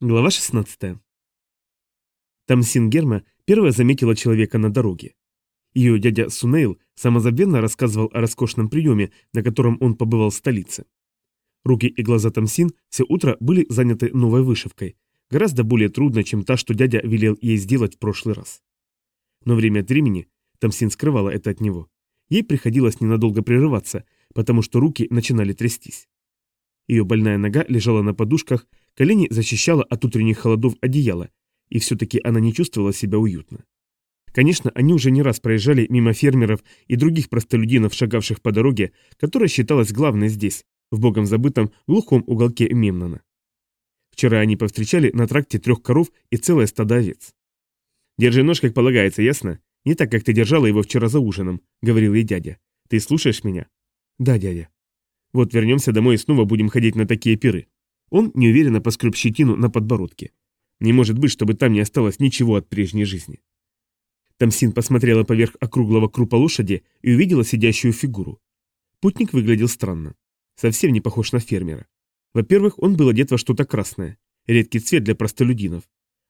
Глава 16. Тамсин Герма первая заметила человека на дороге. Ее дядя Сунейл самозабвенно рассказывал о роскошном приеме, на котором он побывал в столице. Руки и глаза Тамсин все утро были заняты новой вышивкой, гораздо более трудно, чем та, что дядя велел ей сделать в прошлый раз. Но время от времени Тамсин скрывала это от него. Ей приходилось ненадолго прерываться, потому что руки начинали трястись. Ее больная нога лежала на подушках, колени защищала от утренних холодов одеяло, и все-таки она не чувствовала себя уютно. Конечно, они уже не раз проезжали мимо фермеров и других простолюдинов, шагавших по дороге, которая считалась главной здесь, в богом забытом глухом уголке Мемнона. Вчера они повстречали на тракте трех коров и целое стадо овец. «Держи нож, как полагается, ясно? Не так, как ты держала его вчера за ужином», — говорил ей дядя. «Ты слушаешь меня?» «Да, дядя». Вот вернемся домой и снова будем ходить на такие пиры. Он неуверенно поскреб щетину на подбородке. Не может быть, чтобы там не осталось ничего от прежней жизни. Тамсин посмотрела поверх округлого крупа лошади и увидела сидящую фигуру. Путник выглядел странно. Совсем не похож на фермера. Во-первых, он был одет во что-то красное, редкий цвет для простолюдинов.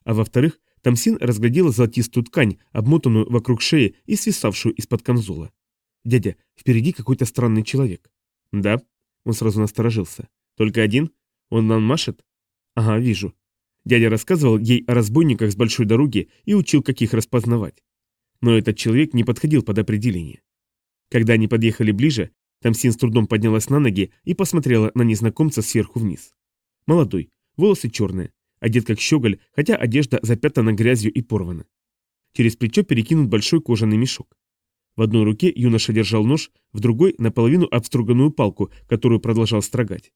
А во-вторых, Тамсин разглядела золотистую ткань, обмотанную вокруг шеи и свисавшую из-под камзола. «Дядя, впереди какой-то странный человек». «Да?» Он сразу насторожился. «Только один? Он нам машет?» «Ага, вижу». Дядя рассказывал ей о разбойниках с большой дороги и учил, как их распознавать. Но этот человек не подходил под определение. Когда они подъехали ближе, Тамсин с трудом поднялась на ноги и посмотрела на незнакомца сверху вниз. Молодой, волосы черные, одет как щеголь, хотя одежда запятана грязью и порвана. Через плечо перекинут большой кожаный мешок. В одной руке юноша держал нож, в другой – наполовину обструганную палку, которую продолжал строгать.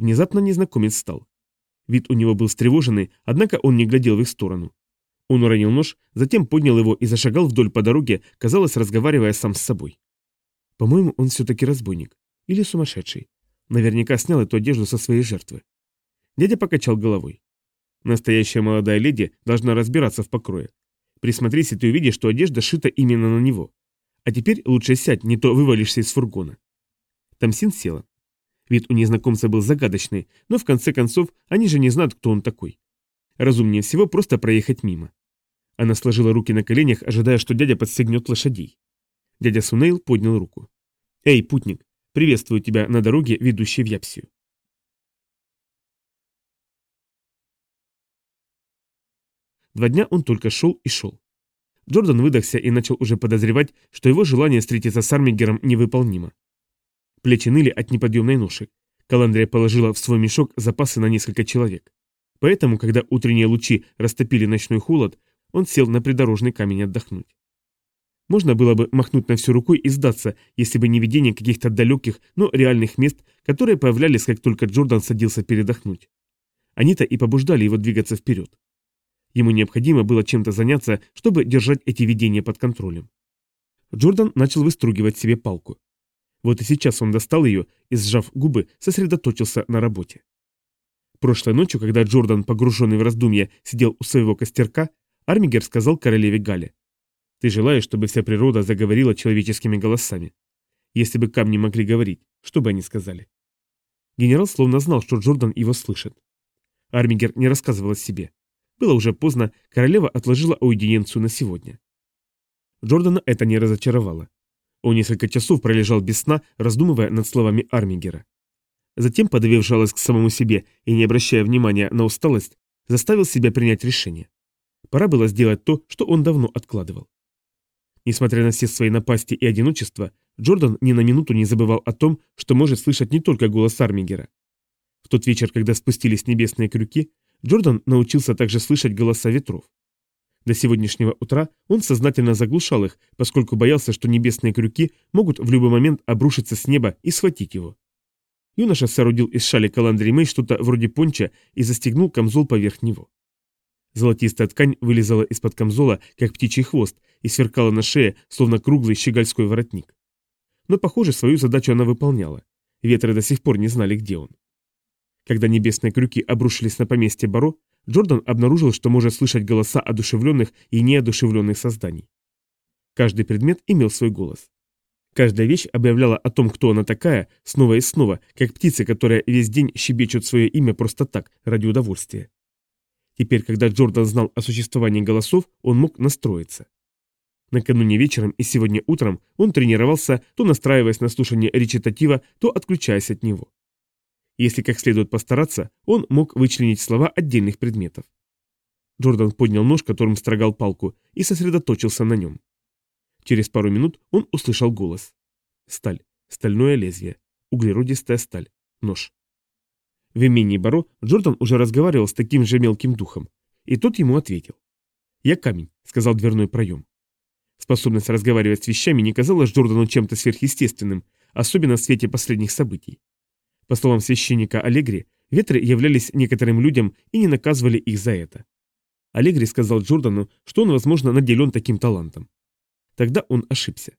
Внезапно незнакомец встал. Вид у него был встревоженный, однако он не глядел в их сторону. Он уронил нож, затем поднял его и зашагал вдоль по дороге, казалось, разговаривая сам с собой. По-моему, он все-таки разбойник. Или сумасшедший. Наверняка снял эту одежду со своей жертвы. Дядя покачал головой. Настоящая молодая леди должна разбираться в покрое. Присмотрись, и ты увидишь, что одежда шита именно на него. А теперь лучше сядь, не то вывалишься из фургона. Тамсин села. Вид у незнакомца был загадочный, но в конце концов они же не знают, кто он такой. Разумнее всего просто проехать мимо. Она сложила руки на коленях, ожидая, что дядя подстегнет лошадей. Дядя Сунейл поднял руку. «Эй, путник, приветствую тебя на дороге, ведущей в Япсию». Два дня он только шел и шел. Джордан выдохся и начал уже подозревать, что его желание встретиться с Армигером невыполнимо. Плечи ныли от неподъемной ноши. Каландрия положила в свой мешок запасы на несколько человек. Поэтому, когда утренние лучи растопили ночной холод, он сел на придорожный камень отдохнуть. Можно было бы махнуть на всю рукой и сдаться, если бы не видение каких-то далеких, но реальных мест, которые появлялись, как только Джордан садился передохнуть. Они-то и побуждали его двигаться вперед. Ему необходимо было чем-то заняться, чтобы держать эти видения под контролем. Джордан начал выстругивать себе палку. Вот и сейчас он достал ее и, сжав губы, сосредоточился на работе. Прошлой ночью, когда Джордан, погруженный в раздумья, сидел у своего костерка, Армигер сказал королеве Гале. «Ты желаешь, чтобы вся природа заговорила человеческими голосами? Если бы камни могли говорить, что бы они сказали?» Генерал словно знал, что Джордан его слышит. Армигер не рассказывал о себе. Было уже поздно, королева отложила аудиенцию на сегодня. Джордана это не разочаровало. Он несколько часов пролежал без сна, раздумывая над словами Армигера. Затем, подавив жалость к самому себе и не обращая внимания на усталость, заставил себя принять решение. Пора было сделать то, что он давно откладывал. Несмотря на все свои напасти и одиночество, Джордан ни на минуту не забывал о том, что может слышать не только голос Армигера. В тот вечер, когда спустились небесные крюки, Джордан научился также слышать голоса ветров. До сегодняшнего утра он сознательно заглушал их, поскольку боялся, что небесные крюки могут в любой момент обрушиться с неба и схватить его. Юноша соорудил из шали Каландри Мэй что-то вроде понча и застегнул камзол поверх него. Золотистая ткань вылезала из-под камзола, как птичий хвост, и сверкала на шее, словно круглый щегольской воротник. Но, похоже, свою задачу она выполняла. Ветры до сих пор не знали, где он. Когда небесные крюки обрушились на поместье Баро, Джордан обнаружил, что может слышать голоса одушевленных и неодушевленных созданий. Каждый предмет имел свой голос. Каждая вещь объявляла о том, кто она такая, снова и снова, как птицы, которые весь день щебечут свое имя просто так, ради удовольствия. Теперь, когда Джордан знал о существовании голосов, он мог настроиться. Накануне вечером и сегодня утром он тренировался, то настраиваясь на слушание речитатива, то отключаясь от него. Если как следует постараться, он мог вычленить слова отдельных предметов. Джордан поднял нож, которым строгал палку, и сосредоточился на нем. Через пару минут он услышал голос. Сталь, стальное лезвие, углеродистая сталь, нож. В имении Баро Джордан уже разговаривал с таким же мелким духом, и тот ему ответил. «Я камень», — сказал дверной проем. Способность разговаривать с вещами не казалась Джордану чем-то сверхъестественным, особенно в свете последних событий. По словам священника Аллегри, ветры являлись некоторым людям и не наказывали их за это. Аллегри сказал Джордану, что он, возможно, наделен таким талантом. Тогда он ошибся.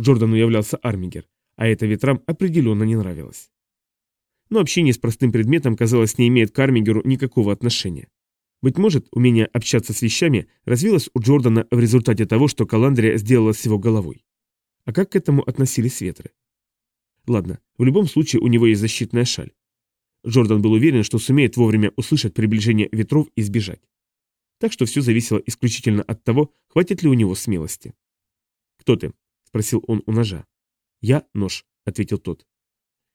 Джордану являлся Армигер, а это ветрам определенно не нравилось. Но общение с простым предметом, казалось, не имеет к Армигеру никакого отношения. Быть может, умение общаться с вещами развилось у Джордана в результате того, что Каландрия сделала с его головой. А как к этому относились ветры? Ладно, в любом случае у него есть защитная шаль. Джордан был уверен, что сумеет вовремя услышать приближение ветров и сбежать. Так что все зависело исключительно от того, хватит ли у него смелости. «Кто ты?» – спросил он у ножа. «Я нож», – ответил тот.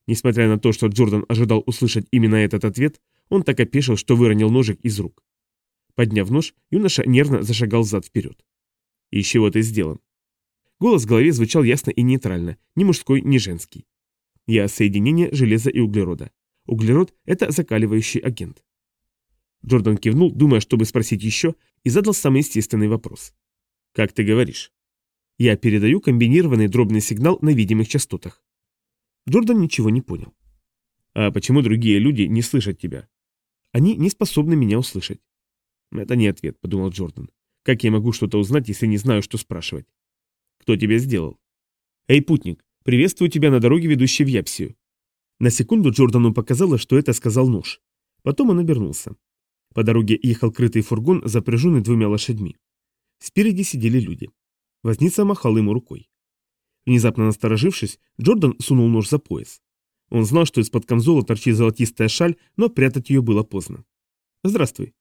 Несмотря на то, что Джордан ожидал услышать именно этот ответ, он так опешил, что выронил ножик из рук. Подняв нож, юноша нервно зашагал зад-вперед. «Из чего ты сделан?» Голос в голове звучал ясно и нейтрально, ни мужской, ни женский. «Я соединение железа и углерода. Углерод – это закаливающий агент». Джордан кивнул, думая, чтобы спросить еще, и задал самый естественный вопрос. «Как ты говоришь?» «Я передаю комбинированный дробный сигнал на видимых частотах». Джордан ничего не понял. «А почему другие люди не слышат тебя?» «Они не способны меня услышать. «Это не ответ», — подумал Джордан. «Как я могу что-то узнать, если не знаю, что спрашивать?» «Кто тебя сделал?» «Эй, путник, приветствую тебя на дороге, ведущей в Япсию». На секунду Джордану показалось, что это сказал нож. Потом он обернулся. По дороге ехал крытый фургон, запряженный двумя лошадьми. Спереди сидели люди. Возница махал ему рукой. Внезапно насторожившись, Джордан сунул нож за пояс. Он знал, что из-под камзола торчит золотистая шаль, но прятать ее было поздно. «Здравствуй»,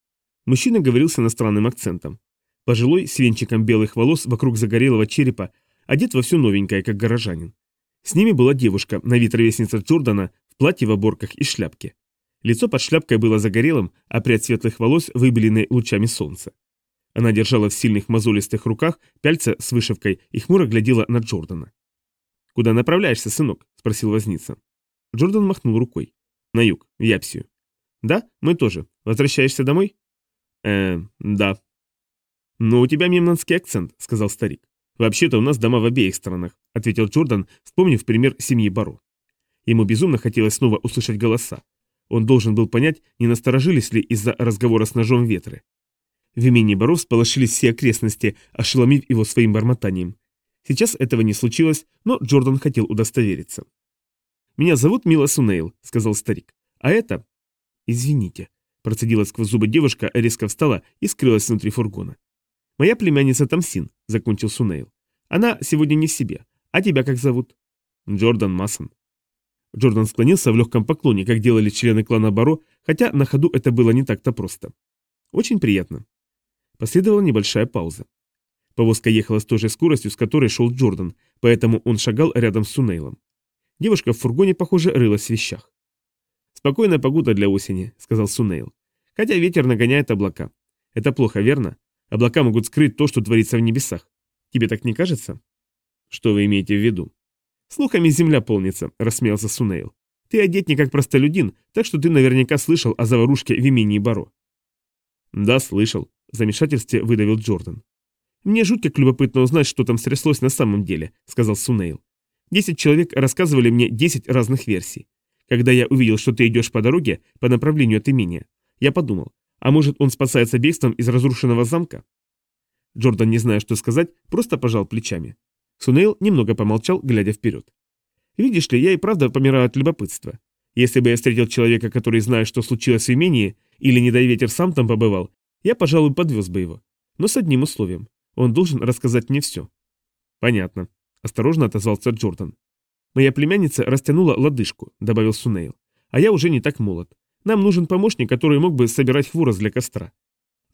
Мужчина говорил с иностранным акцентом. Пожилой, с венчиком белых волос вокруг загорелого черепа, одет во все новенькое, как горожанин. С ними была девушка, на вид ровесница Джордана, в платье в оборках и шляпке. Лицо под шляпкой было загорелым, а прядь светлых волос выбелены лучами солнца. Она держала в сильных мозолистых руках пяльца с вышивкой и хмуро глядела на Джордана. «Куда направляешься, сынок?» – спросил возница. Джордан махнул рукой. «На юг, в Япсию». «Да, мы тоже. Возвращаешься домой?» «Э, да». «Но у тебя мемнанский акцент», — сказал старик. «Вообще-то у нас дома в обеих сторонах», — ответил Джордан, вспомнив пример семьи Баро. Ему безумно хотелось снова услышать голоса. Он должен был понять, не насторожились ли из-за разговора с ножом ветры. В имении Баро всполошились все окрестности, ошеломив его своим бормотанием. Сейчас этого не случилось, но Джордан хотел удостовериться. «Меня зовут Мила Сунейл», — сказал старик. «А это...» «Извините», Процедила сквозь зубы девушка, резко встала и скрылась внутри фургона. «Моя племянница Тамсин», — закончил Сунейл. «Она сегодня не в себе. А тебя как зовут?» «Джордан Массон». Джордан склонился в легком поклоне, как делали члены клана Баро, хотя на ходу это было не так-то просто. «Очень приятно». Последовала небольшая пауза. Повозка ехала с той же скоростью, с которой шел Джордан, поэтому он шагал рядом с Сунейлом. Девушка в фургоне, похоже, рылась в вещах. «Спокойная погода для осени», — сказал Сунейл. «Хотя ветер нагоняет облака. Это плохо, верно? Облака могут скрыть то, что творится в небесах. Тебе так не кажется?» «Что вы имеете в виду?» «Слухами земля полнится», — рассмеялся Сунейл. «Ты одет не как простолюдин, так что ты наверняка слышал о заварушке в имении Баро». «Да, слышал», — в замешательстве выдавил Джордан. «Мне жутко любопытно узнать, что там стряслось на самом деле», — сказал Сунейл. «Десять человек рассказывали мне десять разных версий. Когда я увидел, что ты идешь по дороге по направлению от имения, я подумал, а может он спасается бегством из разрушенного замка? Джордан, не зная, что сказать, просто пожал плечами. Сунейл немного помолчал, глядя вперед. «Видишь ли, я и правда помираю от любопытства. Если бы я встретил человека, который знает, что случилось в имении, или, не дай ветер, сам там побывал, я, пожалуй, подвез бы его. Но с одним условием. Он должен рассказать мне все». «Понятно», — осторожно отозвался Джордан. «Моя племянница растянула лодыжку», — добавил Сунейл. «А я уже не так молод. Нам нужен помощник, который мог бы собирать хворост для костра.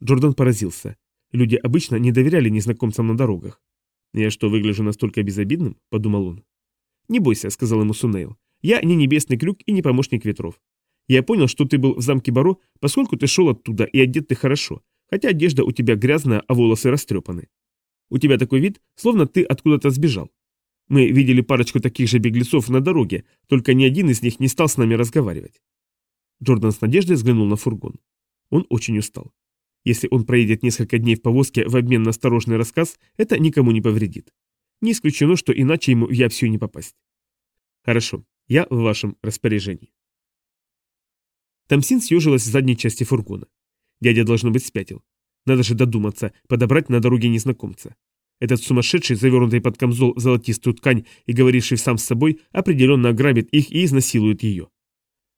Джордан поразился. Люди обычно не доверяли незнакомцам на дорогах. «Я что, выгляжу настолько безобидным?» – подумал он. «Не бойся», – сказал ему Сунейл. «Я не небесный крюк и не помощник ветров. Я понял, что ты был в замке Баро, поскольку ты шел оттуда и одет ты хорошо, хотя одежда у тебя грязная, а волосы растрепаны. У тебя такой вид, словно ты откуда-то сбежал. Мы видели парочку таких же беглецов на дороге, только ни один из них не стал с нами разговаривать. Джордан с надеждой взглянул на фургон. Он очень устал. Если он проедет несколько дней в повозке в обмен на осторожный рассказ, это никому не повредит. Не исключено, что иначе ему в Япсию не попасть. Хорошо, я в вашем распоряжении. Тамсин съежилась в задней части фургона. Дядя, должно быть, спятил. Надо же додуматься, подобрать на дороге незнакомца. Этот сумасшедший, завернутый под камзол золотистую ткань и говоривший сам с собой, определенно ограбит их и изнасилует ее.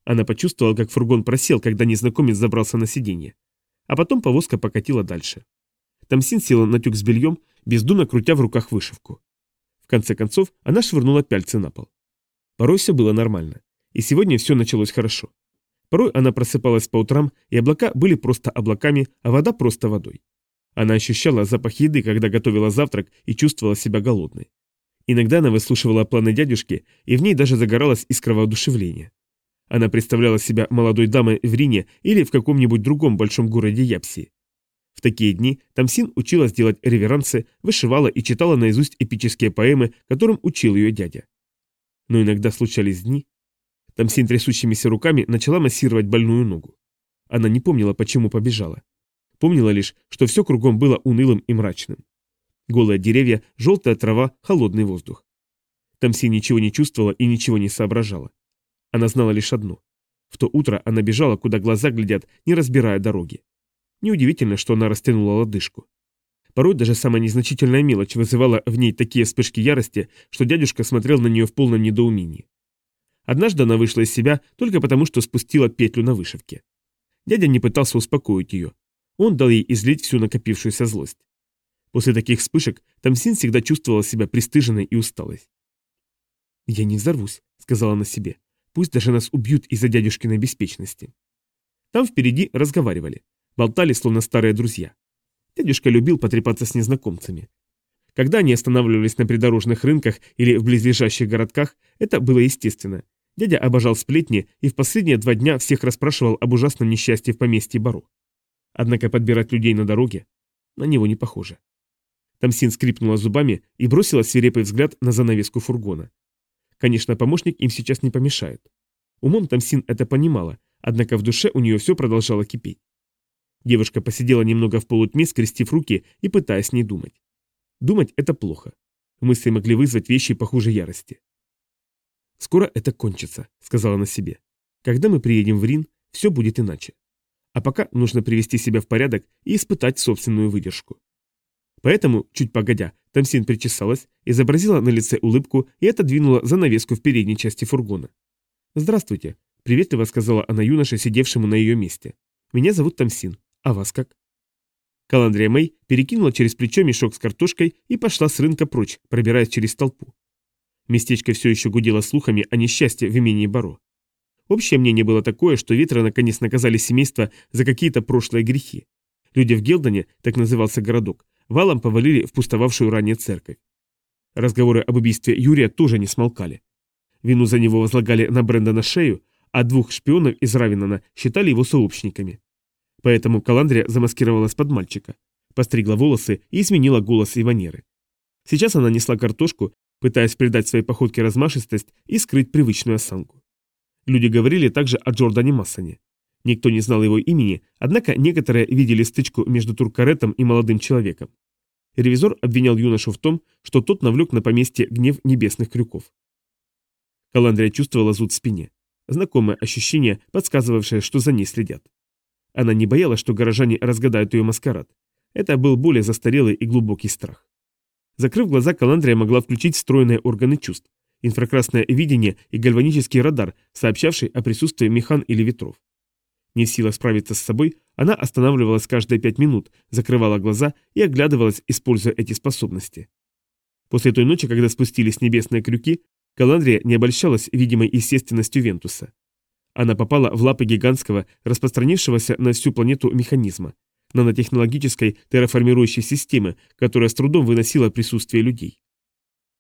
Она почувствовала, как фургон просел, когда незнакомец забрался на сиденье. А потом повозка покатила дальше. Тамсин села на тюк с бельем, бездумно крутя в руках вышивку. В конце концов, она швырнула пяльцы на пол. Порой все было нормально. И сегодня все началось хорошо. Порой она просыпалась по утрам, и облака были просто облаками, а вода просто водой. Она ощущала запах еды, когда готовила завтрак и чувствовала себя голодной. Иногда она выслушивала планы дядюшки, и в ней даже загоралась искра воодушевления. Она представляла себя молодой дамой в Рине или в каком-нибудь другом большом городе Япсии. В такие дни Тамсин училась делать реверансы, вышивала и читала наизусть эпические поэмы, которым учил ее дядя. Но иногда случались дни, Тамсин трясущимися руками начала массировать больную ногу. Она не помнила, почему побежала. Помнила лишь, что все кругом было унылым и мрачным. Голые деревья, желтая трава, холодный воздух. Тамсин ничего не чувствовала и ничего не соображала. Она знала лишь одно. В то утро она бежала, куда глаза глядят, не разбирая дороги. Неудивительно, что она растянула лодыжку. Порой даже самая незначительная мелочь вызывала в ней такие вспышки ярости, что дядюшка смотрел на нее в полном недоумении. Однажды она вышла из себя только потому, что спустила петлю на вышивке. Дядя не пытался успокоить ее. Он дал ей излить всю накопившуюся злость. После таких вспышек Тамсин всегда чувствовала себя пристыженной и усталой. «Я не взорвусь», — сказала она себе. «Пусть даже нас убьют из-за дядюшкиной беспечности». Там впереди разговаривали. Болтали, словно старые друзья. Дядюшка любил потрепаться с незнакомцами. Когда они останавливались на придорожных рынках или в близлежащих городках, это было естественно. Дядя обожал сплетни и в последние два дня всех расспрашивал об ужасном несчастье в поместье Баро. Однако подбирать людей на дороге на него не похоже. Тамсин скрипнула зубами и бросила свирепый взгляд на занавеску фургона. Конечно, помощник им сейчас не помешает. Умом Тамсин это понимала, однако в душе у нее все продолжало кипеть. Девушка посидела немного в полутьме, скрестив руки и пытаясь не думать. Думать это плохо. Мысли могли вызвать вещи похуже ярости. «Скоро это кончится», — сказала она себе. «Когда мы приедем в Рин, все будет иначе. А пока нужно привести себя в порядок и испытать собственную выдержку». Поэтому, чуть погодя, Тамсин причесалась, изобразила на лице улыбку и отодвинула занавеску в передней части фургона. «Здравствуйте», — приветливо сказала она юноше, сидевшему на ее месте. «Меня зовут Тамсин. А вас как?» Каландрия Мэй перекинула через плечо мешок с картошкой и пошла с рынка прочь, пробираясь через толпу. Местечко все еще гудело слухами о несчастье в имении Баро. Общее мнение было такое, что ветры наконец наказали семейство за какие-то прошлые грехи. Люди в Гелдоне, так назывался городок, валом повалили в пустовавшую ранее церковь. Разговоры об убийстве Юрия тоже не смолкали. Вину за него возлагали на Брэндона шею, а двух шпионов из Равинана считали его сообщниками. Поэтому Каландрия замаскировалась под мальчика, постригла волосы и изменила голос и манеры. Сейчас она несла картошку пытаясь придать своей походке размашистость и скрыть привычную осанку. Люди говорили также о Джордане Массоне. Никто не знал его имени, однако некоторые видели стычку между Туркаретом и молодым человеком. Ревизор обвинял юношу в том, что тот навлек на поместье гнев небесных крюков. Каландрия чувствовала зуд в спине. Знакомое ощущение, подсказывавшее, что за ней следят. Она не боялась, что горожане разгадают ее маскарад. Это был более застарелый и глубокий страх. Закрыв глаза, Каландрия могла включить встроенные органы чувств, инфракрасное видение и гальванический радар, сообщавший о присутствии механ или ветров. Не в силах справиться с собой, она останавливалась каждые пять минут, закрывала глаза и оглядывалась, используя эти способности. После той ночи, когда спустились небесные крюки, Каландрия не обольщалась видимой естественностью Вентуса. Она попала в лапы гигантского, распространившегося на всю планету механизма, нанотехнологической терраформирующей системы, которая с трудом выносила присутствие людей.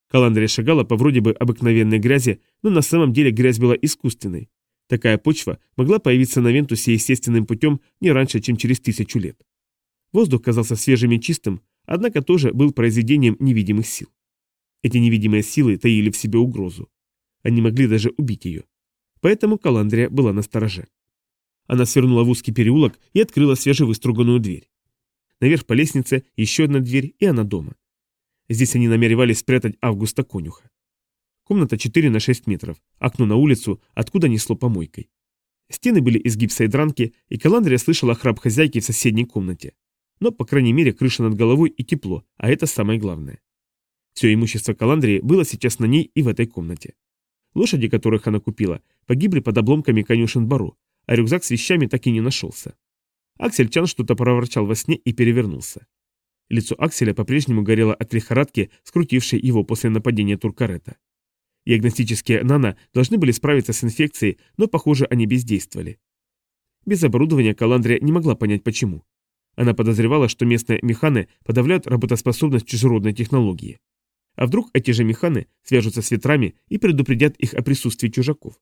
Каландрия шагала по вроде бы обыкновенной грязи, но на самом деле грязь была искусственной. Такая почва могла появиться на Вентусе естественным путем не раньше, чем через тысячу лет. Воздух казался свежим и чистым, однако тоже был произведением невидимых сил. Эти невидимые силы таили в себе угрозу. Они могли даже убить ее. Поэтому Каландрия была на стороже. Она свернула в узкий переулок и открыла свежевыструганную дверь. Наверх по лестнице еще одна дверь, и она дома. Здесь они намеревались спрятать Августа конюха. Комната 4 на 6 метров, окно на улицу, откуда несло помойкой. Стены были из гипса и дранки, и Каландрия слышала храп хозяйки в соседней комнате. Но, по крайней мере, крыша над головой и тепло, а это самое главное. Все имущество Каландрии было сейчас на ней и в этой комнате. Лошади, которых она купила, погибли под обломками конюшен Баро, а рюкзак с вещами так и не нашелся. Аксель Чан что-то проворчал во сне и перевернулся. Лицо Акселя по-прежнему горело от лихорадки, скрутившей его после нападения Туркарета. Диагностические нано должны были справиться с инфекцией, но, похоже, они бездействовали. Без оборудования Каландрия не могла понять почему. Она подозревала, что местные механы подавляют работоспособность чужеродной технологии. А вдруг эти же механы свяжутся с ветрами и предупредят их о присутствии чужаков?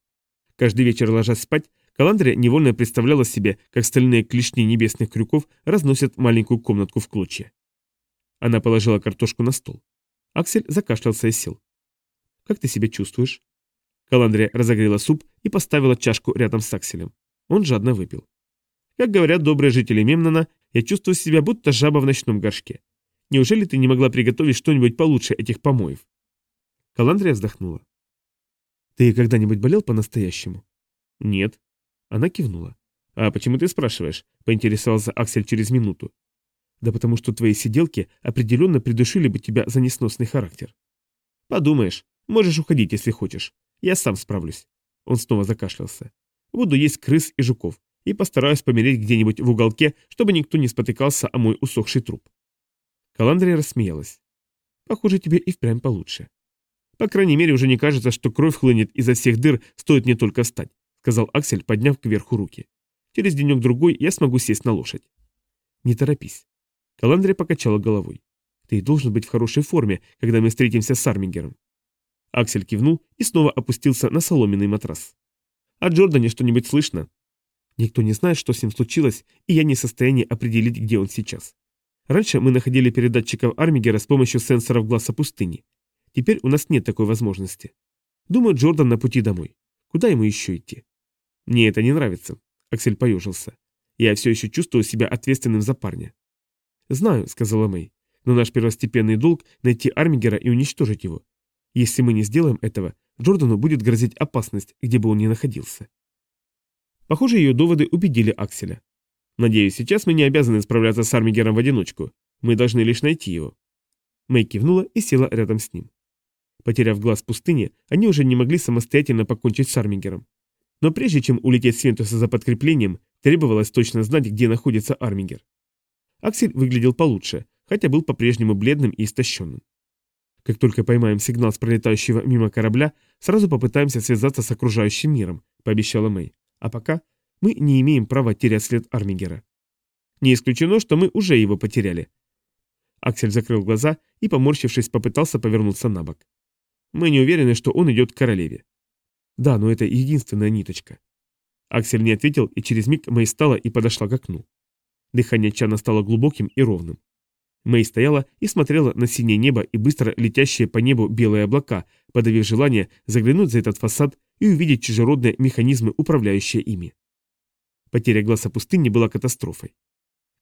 Каждый вечер ложась спать, Каландрия невольно представляла себе, как стальные клешни небесных крюков разносят маленькую комнатку в клочья. Она положила картошку на стол. Аксель закашлялся и сел. «Как ты себя чувствуешь?» Каландрия разогрела суп и поставила чашку рядом с Акселем. Он жадно выпил. «Как говорят добрые жители Мемнона, я чувствую себя будто жаба в ночном горшке. Неужели ты не могла приготовить что-нибудь получше этих помоев?» Каландрия вздохнула. «Ты когда-нибудь болел по-настоящему?» «Нет». Она кивнула. «А почему ты спрашиваешь?» – поинтересовался Аксель через минуту. Да потому что твои сиделки определенно придушили бы тебя за несносный характер. Подумаешь, можешь уходить, если хочешь. Я сам справлюсь. Он снова закашлялся. Буду есть крыс и жуков и постараюсь помереть где-нибудь в уголке, чтобы никто не спотыкался о мой усохший труп. Каландрия рассмеялась. Похоже, тебе и впрямь получше. По крайней мере, уже не кажется, что кровь хлынет изо всех дыр, стоит не только встать, сказал Аксель, подняв кверху руки. Через денек-другой я смогу сесть на лошадь. Не торопись. Каландрия покачала головой. «Ты должен быть в хорошей форме, когда мы встретимся с Армингером». Аксель кивнул и снова опустился на соломенный матрас. «О Джордане что-нибудь слышно?» «Никто не знает, что с ним случилось, и я не в состоянии определить, где он сейчас. Раньше мы находили передатчиков Армигера с помощью сенсоров глаза пустыни. Теперь у нас нет такой возможности. Думаю, Джордан на пути домой. Куда ему еще идти?» «Мне это не нравится», — Аксель поежился. «Я все еще чувствую себя ответственным за парня. «Знаю», — сказала Мэй, — «но наш первостепенный долг — найти Армигера и уничтожить его. Если мы не сделаем этого, Джордану будет грозить опасность, где бы он ни находился». Похоже, ее доводы убедили Акселя. «Надеюсь, сейчас мы не обязаны справляться с Армигером в одиночку. Мы должны лишь найти его». Мэй кивнула и села рядом с ним. Потеряв глаз в пустыне, они уже не могли самостоятельно покончить с Армигером. Но прежде чем улететь с Вентуса за подкреплением, требовалось точно знать, где находится Армигер. Аксель выглядел получше, хотя был по-прежнему бледным и истощенным. Как только поймаем сигнал с пролетающего мимо корабля, сразу попытаемся связаться с окружающим миром, пообещала Мэй. А пока мы не имеем права терять след Армигера. Не исключено, что мы уже его потеряли. Аксель закрыл глаза и, поморщившись, попытался повернуться на бок. Мы не уверены, что он идет к королеве. Да, но это единственная ниточка. Аксель не ответил, и через миг Мэй встала и подошла к окну. Дыхание Чана стало глубоким и ровным. Мэй стояла и смотрела на синее небо и быстро летящие по небу белые облака, подавив желание заглянуть за этот фасад и увидеть чужеродные механизмы, управляющие ими. Потеря глаза пустыни была катастрофой.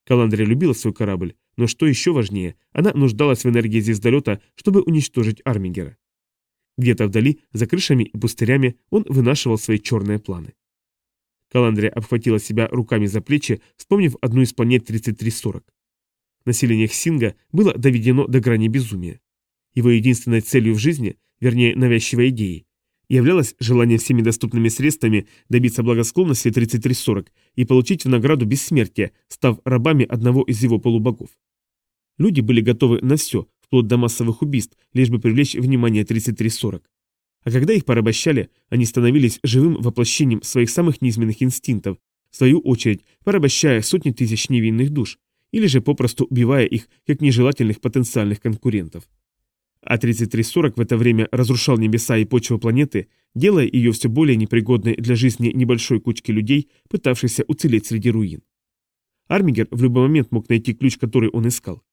Каландрия любила свой корабль, но что еще важнее, она нуждалась в энергии звездолета, чтобы уничтожить Армингера. Где-то вдали, за крышами и пустырями, он вынашивал свои черные планы. Каландрия обхватила себя руками за плечи, вспомнив одну из планет 3340. Население Хсинга было доведено до грани безумия. Его единственной целью в жизни, вернее навязчивой идеей, являлось желание всеми доступными средствами добиться благосклонности 3340 и получить в награду бессмертие, став рабами одного из его полубогов. Люди были готовы на все, вплоть до массовых убийств, лишь бы привлечь внимание 3340. А когда их порабощали, они становились живым воплощением своих самых низменных инстинктов, в свою очередь порабощая сотни тысяч невинных душ, или же попросту убивая их как нежелательных потенциальных конкурентов. А 3340 в это время разрушал небеса и почву планеты, делая ее все более непригодной для жизни небольшой кучки людей, пытавшихся уцелеть среди руин. Армигер в любой момент мог найти ключ, который он искал.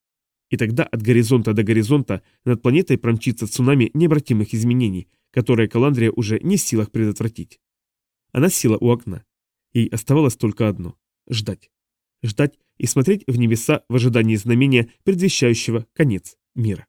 И тогда от горизонта до горизонта над планетой промчится цунами необратимых изменений, которые Каландрия уже не в силах предотвратить. Она села у окна. Ей оставалось только одно – ждать. Ждать и смотреть в небеса в ожидании знамения, предвещающего конец мира.